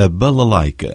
a balalaica